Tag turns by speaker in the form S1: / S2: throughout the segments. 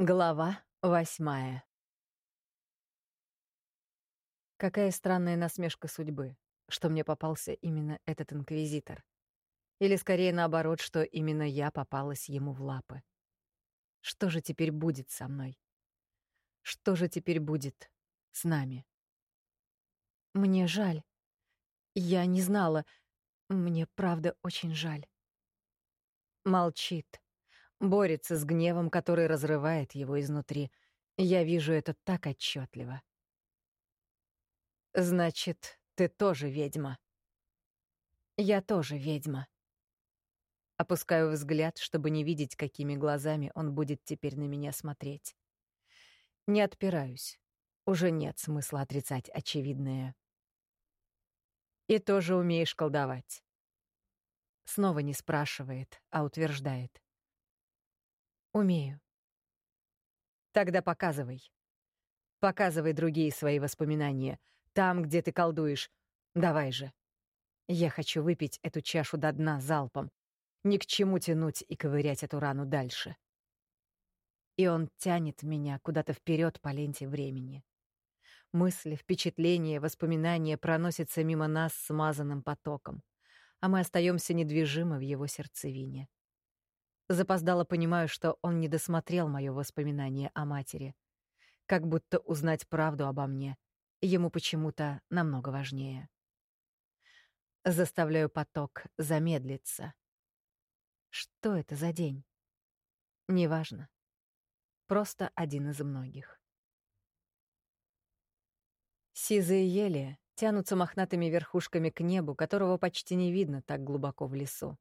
S1: Глава восьмая Какая странная насмешка судьбы, что мне попался именно этот инквизитор. Или скорее наоборот, что именно я попалась ему в лапы. Что же теперь будет со мной? Что же теперь будет с нами? Мне жаль. Я не знала. Мне правда очень жаль. Молчит борется с гневом, который разрывает его изнутри. Я вижу это так отчетливо. Значит, ты тоже ведьма. Я тоже ведьма. Опускаю взгляд, чтобы не видеть, какими глазами он будет теперь на меня смотреть. Не отпираюсь. Уже нет смысла отрицать очевидное. И тоже умеешь колдовать. Снова не спрашивает, а утверждает. Умею. Тогда показывай. Показывай другие свои воспоминания. Там, где ты колдуешь. Давай же. Я хочу выпить эту чашу до дна залпом. Ни к чему тянуть и ковырять эту рану дальше. И он тянет меня куда-то вперед по ленте времени. Мысли, впечатления, воспоминания проносятся мимо нас смазанным потоком, а мы остаемся недвижимы в его сердцевине. Запоздало понимаю, что он не досмотрел моё воспоминание о матери. Как будто узнать правду обо мне ему почему-то намного важнее. Заставляю поток замедлиться. Что это за день? Неважно. Просто один из многих. Сизые ели тянутся мохнатыми верхушками к небу, которого почти не видно так глубоко в лесу.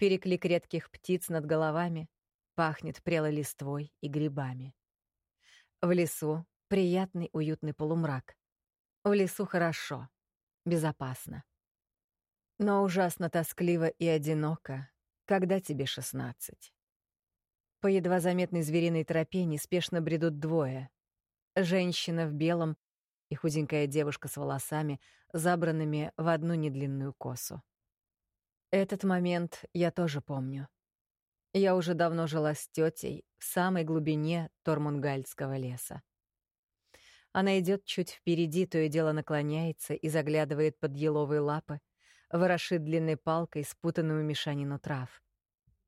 S1: Переклик редких птиц над головами пахнет прелой листвой и грибами. В лесу приятный уютный полумрак. В лесу хорошо, безопасно. Но ужасно тоскливо и одиноко, когда тебе шестнадцать. По едва заметной звериной тропе неспешно бредут двое. Женщина в белом и худенькая девушка с волосами, забранными в одну недлинную косу. Этот момент я тоже помню. Я уже давно жила с тетей в самой глубине Тормунгальского леса. Она идет чуть впереди, то и дело наклоняется и заглядывает под еловые лапы, ворошит длинной палкой спутанную мешанину трав.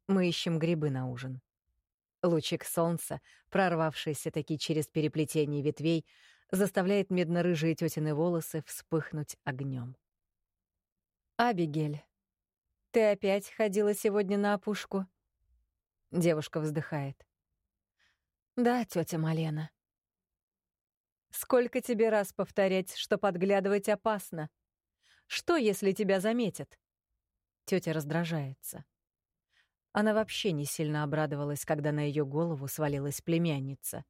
S1: Мы ищем грибы на ужин. Лучик солнца, прорвавшийся таки через переплетение ветвей, заставляет медно-рыжие тетины волосы вспыхнуть огнем. «Абигель», ты опять ходила сегодня на опушку? Девушка вздыхает. Да, тетя Малена. Сколько тебе раз повторять, что подглядывать опасно? Что, если тебя заметят? Тетя раздражается. Она вообще не сильно обрадовалась, когда на ее голову свалилась племянница.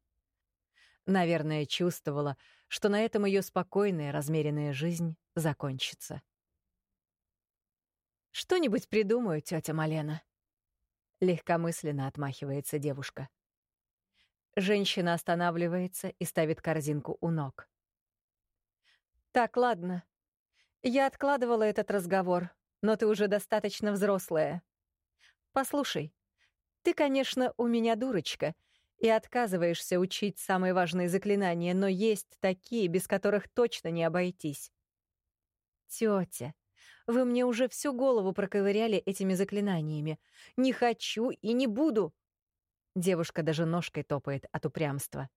S1: Наверное, чувствовала, что на этом ее спокойная, размеренная жизнь закончится. Что-нибудь придумаю, тетя Малена. Легкомысленно отмахивается девушка. Женщина останавливается и ставит корзинку у ног. Так, ладно. Я откладывала этот разговор, но ты уже достаточно взрослая. Послушай, ты, конечно, у меня дурочка и отказываешься учить самые важные заклинания, но есть такие, без которых точно не обойтись. Тетя, вы мне уже всю голову проковыряли этими заклинаниями. Не хочу и не буду. Девушка даже ножкой топает от упрямства.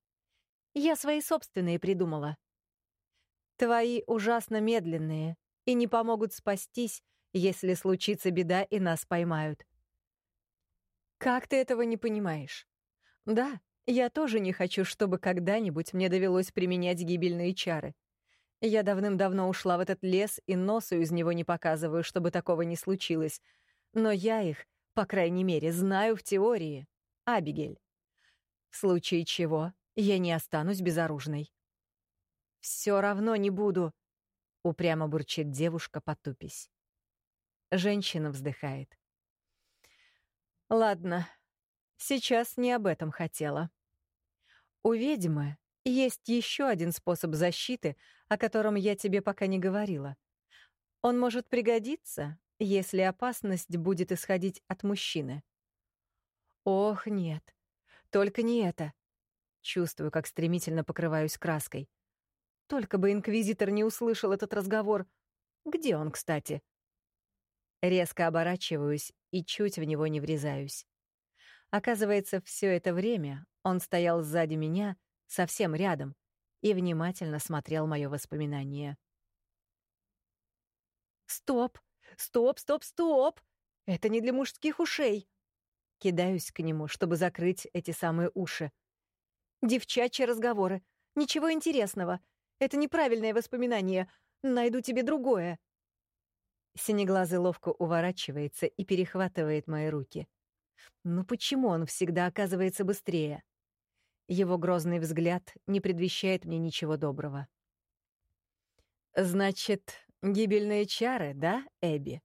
S1: Я свои собственные придумала. Твои ужасно медленные и не помогут спастись, если случится беда и нас поймают. Как ты этого не понимаешь? Да, я тоже не хочу, чтобы когда-нибудь мне довелось применять гибельные чары. Я давным-давно ушла в этот лес и носу из него не показываю, чтобы такого не случилось. Но я их, по крайней мере, знаю в теории. Абигель. В случае чего я не останусь безоружной. Все равно не буду, упрямо бурчит девушка, потупись. Женщина вздыхает. Ладно, сейчас не об этом хотела. У ведьмы есть еще один способ защиты, о котором я тебе пока не говорила. Он может пригодиться, если опасность будет исходить от мужчины. Ох, нет. Только не это. Чувствую, как стремительно покрываюсь краской. Только бы инквизитор не услышал этот разговор. Где он, кстати? Резко оборачиваюсь и чуть в него не врезаюсь. Оказывается, все это время он стоял сзади меня, совсем рядом, и внимательно смотрел мое воспоминание. «Стоп! Стоп, стоп, стоп! Это не для мужских ушей!» Кидаюсь к нему, чтобы закрыть эти самые уши. «Девчачьи разговоры. Ничего интересного. Это неправильное воспоминание. Найду тебе другое». Синеглазый ловко уворачивается и перехватывает мои руки. Ну почему он всегда оказывается быстрее? Его грозный взгляд не предвещает мне ничего доброго. «Значит, гибельные чары, да, Эбби?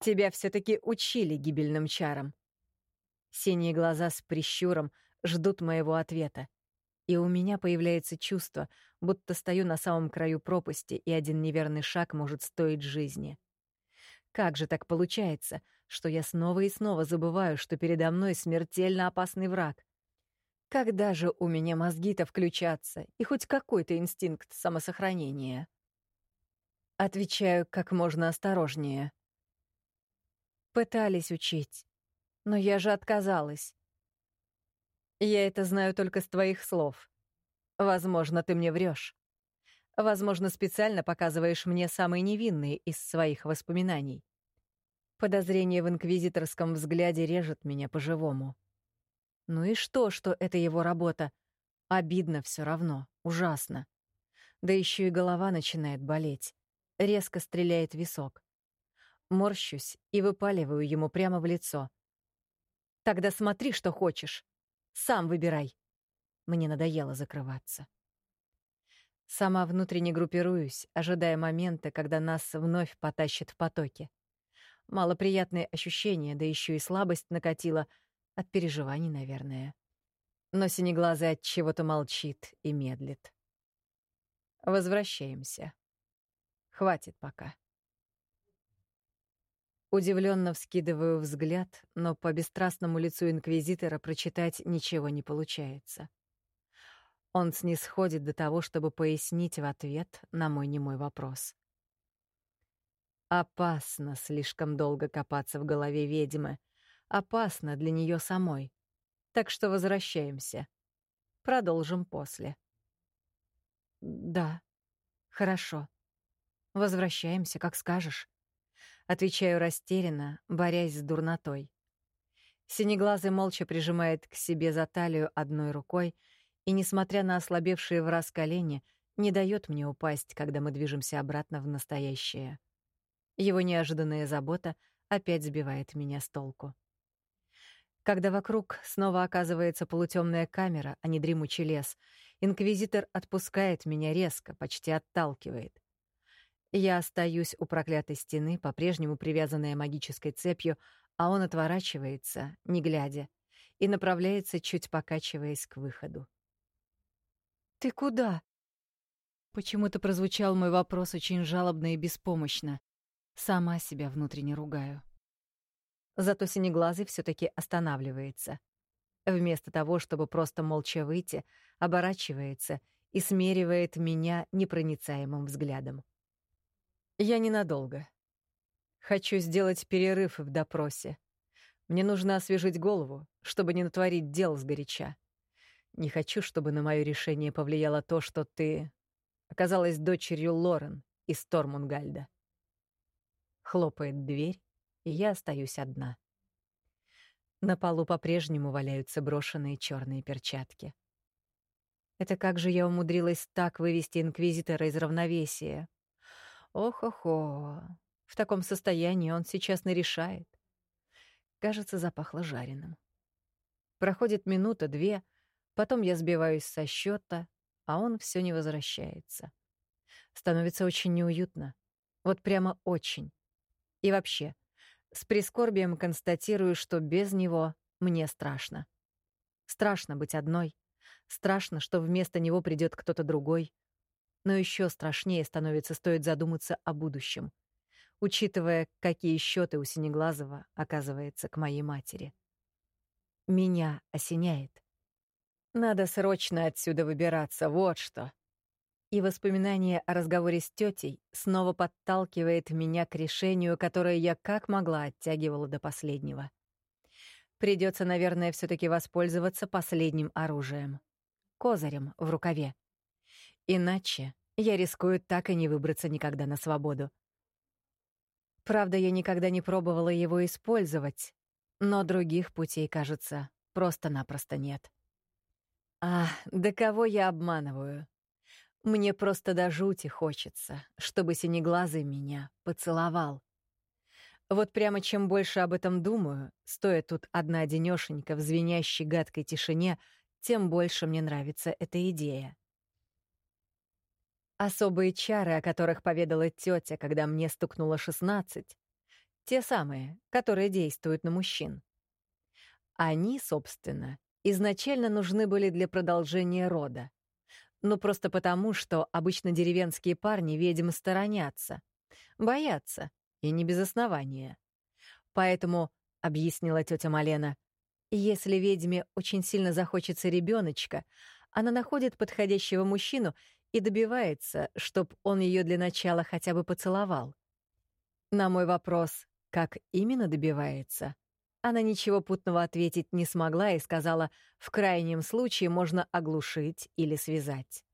S1: Тебя все таки учили гибельным чарам?» Синие глаза с прищуром ждут моего ответа. И у меня появляется чувство, будто стою на самом краю пропасти, и один неверный шаг может стоить жизни. Как же так получается, что я снова и снова забываю, что передо мной смертельно опасный враг? Когда же у меня мозги-то включатся и хоть какой-то инстинкт самосохранения? Отвечаю как можно осторожнее. Пытались учить, но я же отказалась. Я это знаю только с твоих слов. Возможно, ты мне врешь. Возможно, специально показываешь мне самые невинные из своих воспоминаний. Подозрение в инквизиторском взгляде режет меня по-живому. Ну и что, что это его работа? Обидно все равно, ужасно. Да еще и голова начинает болеть. Резко стреляет висок. Морщусь и выпаливаю ему прямо в лицо. «Тогда смотри, что хочешь. Сам выбирай». Мне надоело закрываться. Сама внутренне группируюсь, ожидая момента, когда нас вновь потащит в потоке. Малоприятные ощущения, да еще и слабость накатила от переживаний, наверное. Но синеглазый от чего-то молчит и медлит. Возвращаемся. Хватит пока. Удивленно вскидываю взгляд, но по бесстрастному лицу инквизитора прочитать ничего не получается. Он снисходит до того, чтобы пояснить в ответ на мой немой вопрос. Опасно слишком долго копаться в голове ведьмы. Опасно для нее самой. Так что возвращаемся. Продолжим после. Да, хорошо. Возвращаемся, как скажешь. Отвечаю растерянно, борясь с дурнотой. Синеглазый молча прижимает к себе за талию одной рукой и, несмотря на ослабевшие в раз колени, не дает мне упасть, когда мы движемся обратно в настоящее. Его неожиданная забота опять сбивает меня с толку. Когда вокруг снова оказывается полутемная камера, а не дремучий лес, инквизитор отпускает меня резко, почти отталкивает. Я остаюсь у проклятой стены, по-прежнему привязанная магической цепью, а он отворачивается, не глядя, и направляется, чуть покачиваясь к выходу. «Ты куда?» Почему-то прозвучал мой вопрос очень жалобно и беспомощно. Сама себя внутренне ругаю. Зато синеглазый все таки останавливается. Вместо того, чтобы просто молча выйти, оборачивается и смеривает меня непроницаемым взглядом. Я ненадолго. Хочу сделать перерыв в допросе. Мне нужно освежить голову, чтобы не натворить дел сгоряча. Не хочу, чтобы на мое решение повлияло то, что ты оказалась дочерью Лорен из Тормунгальда. Хлопает дверь, и я остаюсь одна. На полу по-прежнему валяются брошенные черные перчатки. Это как же я умудрилась так вывести инквизитора из равновесия? Ох-охо, в таком состоянии он сейчас нарешает. Кажется, запахло жареным. Проходит минута-две, потом я сбиваюсь со счета, а он все не возвращается. Становится очень неуютно. Вот прямо очень. И вообще, с прискорбием констатирую, что без него мне страшно. Страшно быть одной. Страшно, что вместо него придет кто-то другой. Но еще страшнее становится, стоит задуматься о будущем, учитывая, какие счеты у Синеглазого, оказывается, к моей матери. Меня осеняет. Надо срочно отсюда выбираться, вот что. И воспоминание о разговоре с тетей снова подталкивает меня к решению, которое я как могла оттягивала до последнего. Придется, наверное, все таки воспользоваться последним оружием — козырем в рукаве. Иначе я рискую так и не выбраться никогда на свободу. Правда, я никогда не пробовала его использовать, но других путей, кажется, просто-напросто нет. А, да кого я обманываю? Мне просто до жути хочется, чтобы синеглазый меня поцеловал. Вот прямо чем больше об этом думаю, стоя тут одна денёшенька в звенящей гадкой тишине, тем больше мне нравится эта идея. Особые чары, о которых поведала тетя, когда мне стукнуло 16, те самые, которые действуют на мужчин. Они, собственно, изначально нужны были для продолжения рода. Ну, просто потому, что обычно деревенские парни ведьм сторонятся, боятся, и не без основания. Поэтому, — объяснила тетя Малена, — если ведьме очень сильно захочется ребеночка, она находит подходящего мужчину и добивается, чтоб он ее для начала хотя бы поцеловал. На мой вопрос, как именно добивается, она ничего путного ответить не смогла и сказала, в крайнем случае можно оглушить или связать.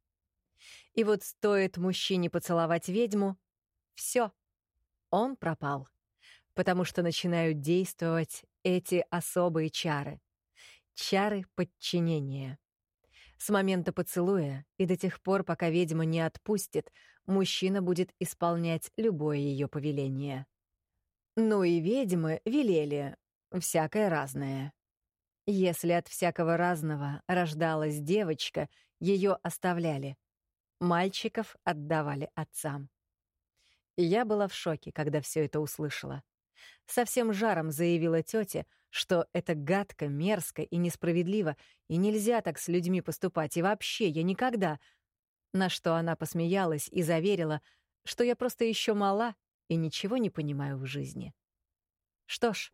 S1: И вот стоит мужчине поцеловать ведьму — все, он пропал. Потому что начинают действовать эти особые чары. Чары подчинения. С момента поцелуя и до тех пор, пока ведьма не отпустит, мужчина будет исполнять любое ее повеление. Ну и ведьмы велели, всякое разное. Если от всякого разного рождалась девочка, ее оставляли. Мальчиков отдавали отцам. Я была в шоке, когда все это услышала. Совсем жаром заявила тете, что это гадко, мерзко и несправедливо, и нельзя так с людьми поступать, и вообще я никогда... На что она посмеялась и заверила, что я просто еще мала и ничего не понимаю в жизни. Что ж,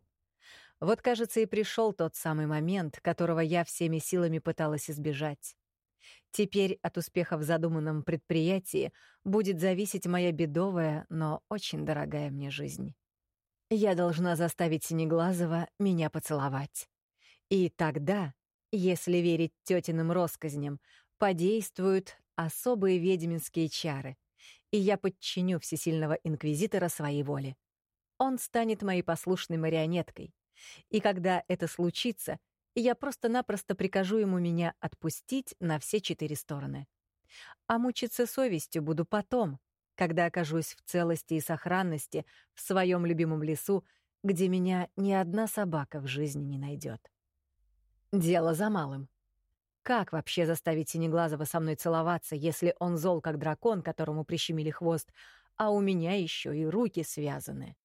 S1: вот, кажется, и пришел тот самый момент, которого я всеми силами пыталась избежать. Теперь от успеха в задуманном предприятии будет зависеть моя бедовая, но очень дорогая мне жизнь. Я должна заставить Синеглазого меня поцеловать. И тогда, если верить тетиным россказням, подействуют особые ведьминские чары, и я подчиню всесильного инквизитора своей воле. Он станет моей послушной марионеткой, и когда это случится, я просто-напросто прикажу ему меня отпустить на все четыре стороны. А мучиться совестью буду потом, когда окажусь в целости и сохранности в своем любимом лесу, где меня ни одна собака в жизни не найдет. Дело за малым. Как вообще заставить Синеглазого со мной целоваться, если он зол, как дракон, которому прищемили хвост, а у меня еще и руки связаны?